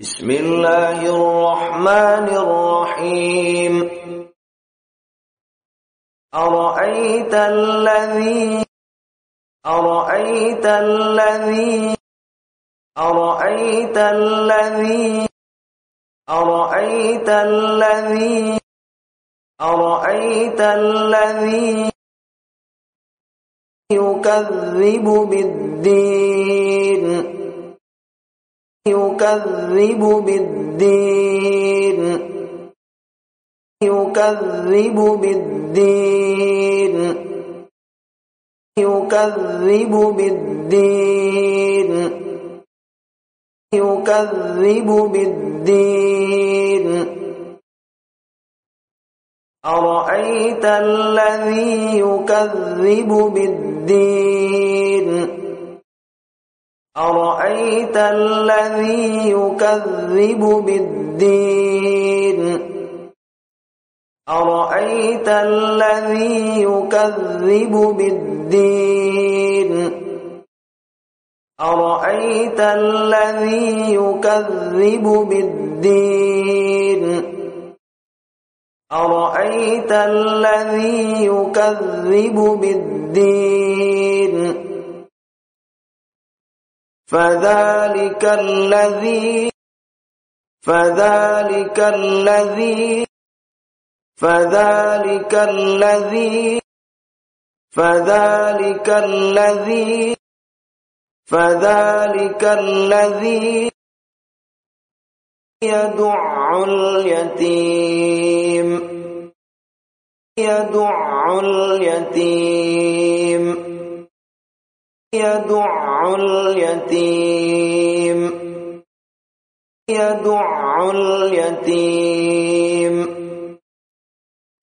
بسم الله الرحمن الرحيم. أرأيت الذي أرأيت الذي أرأيت الذي أرأيت الذي أرأيت الذي يكذب بالدين. يكذب بالدين. يكذب بالدين. يكذب بالدين. يكذب بالدين. أرأيت الذي يكذب بالدين؟ أرأيت الذي يكذب بالدين؟ أرأيت الذي يكذب بالدين؟ أرأيت الذي يكذب بالدين؟ أرأيت الذي يكذب بالدين؟ فذلك الذي فذلك الذي فذلك الذي فذلك الذي فذلك الذي يدع اليتيم يدع اليتيم يدع اليتيم. يدع اليتيم.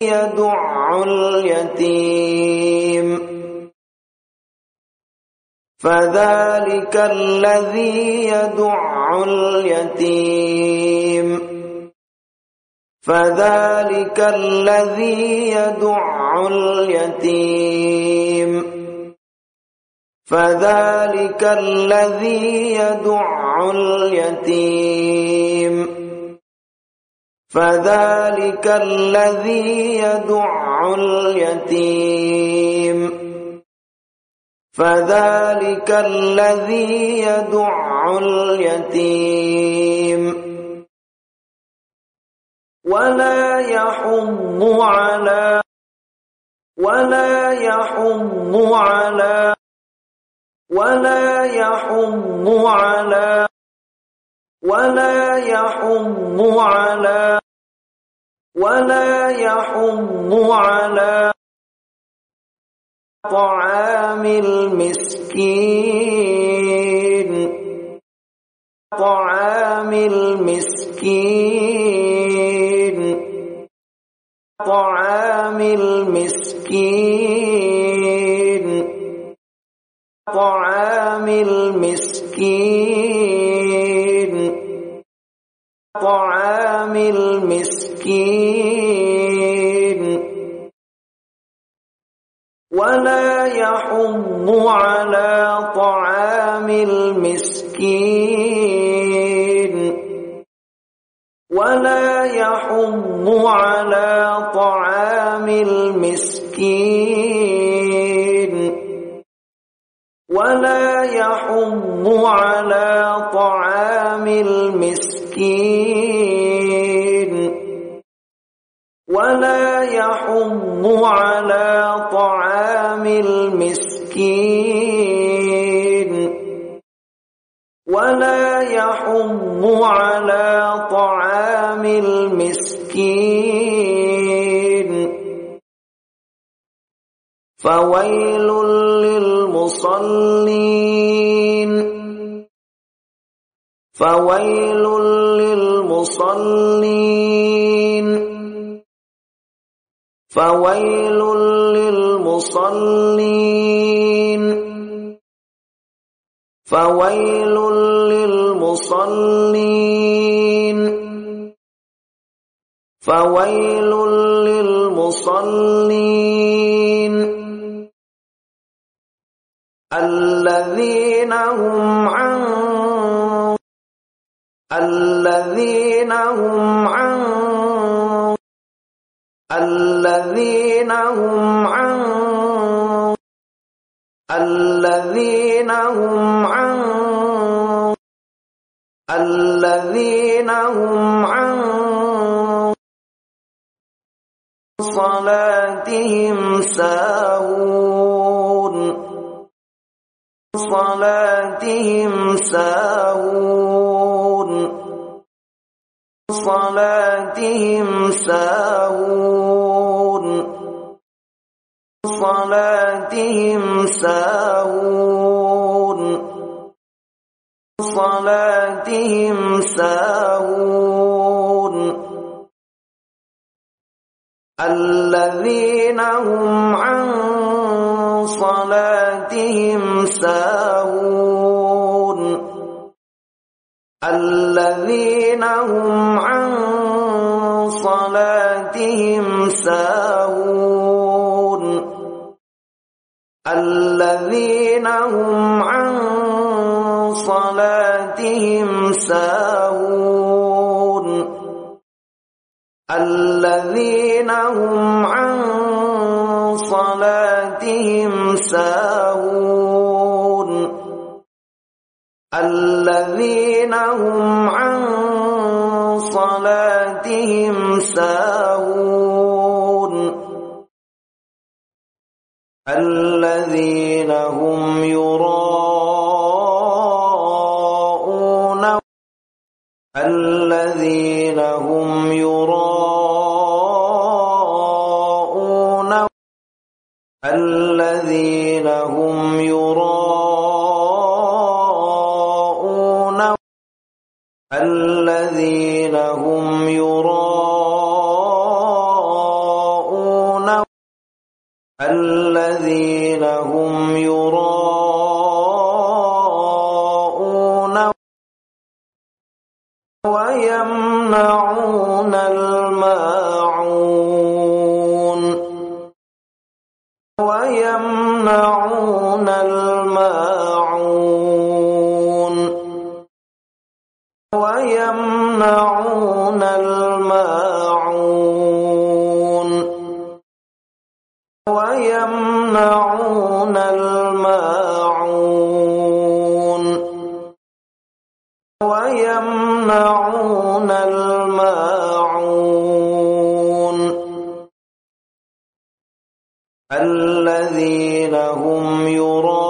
يدع اليتيم. فذلك الذي يدع اليتيم. فذلك الذي يدع اليتيم. فذلك الذي يدع اليتيم. فذلك الذي يدع اليتيم. فذلك الذي يدع اليتيم. ولا يحض على ولا يحض على ولا يحض على ولا يحض على ولا يحض على طعام المسكين. المسكين. طعام المسكين. ولا يحض على طعام المسكين. ولا يحض على طعام المسكين. ولا يحض على طعام المسكين. ولا يحض على طعام المسكين. ولا يحض على طعام المسكين. فويل للمصلين. فويل للمصلين. فويل للمصلين. فويل للمصلين. فويل للمصلين. الذين هم عن الذين هم عن الذين هم عن الذين هم عن الذين هم عن صلاتهم ساهون صلاتهم ساهون. صلاتهم ساهون. صلاتهم ساهون. صلاتهم ساهون. الذين هم عن صلاتهم ساهون. الذين هم عن صلاتهم ساهون. الذين هم عن صلاتهم ساهون. الذين هم عن صلاتهم ساهون. الذين هم عن صلاتهم ساهون. الذين هم يراءون الذين هم يراءون الذين هم يراءون الذين هم يراءون ويمنعون الماعون ويمنعون الماعون ويمنعون الماعون الذين هم يراءون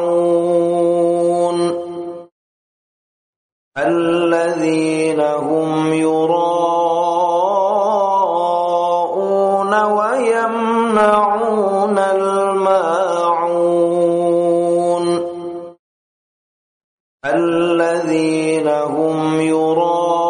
الماعون الذين هم يراءون ويمنعون الماعون الذين هم يراءون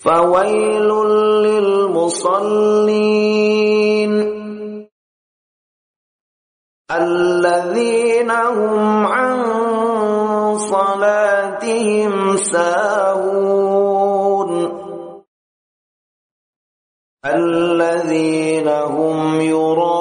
فويل للمصلين. الذين هم عن صلاتهم ساهون. الذين هم يراءون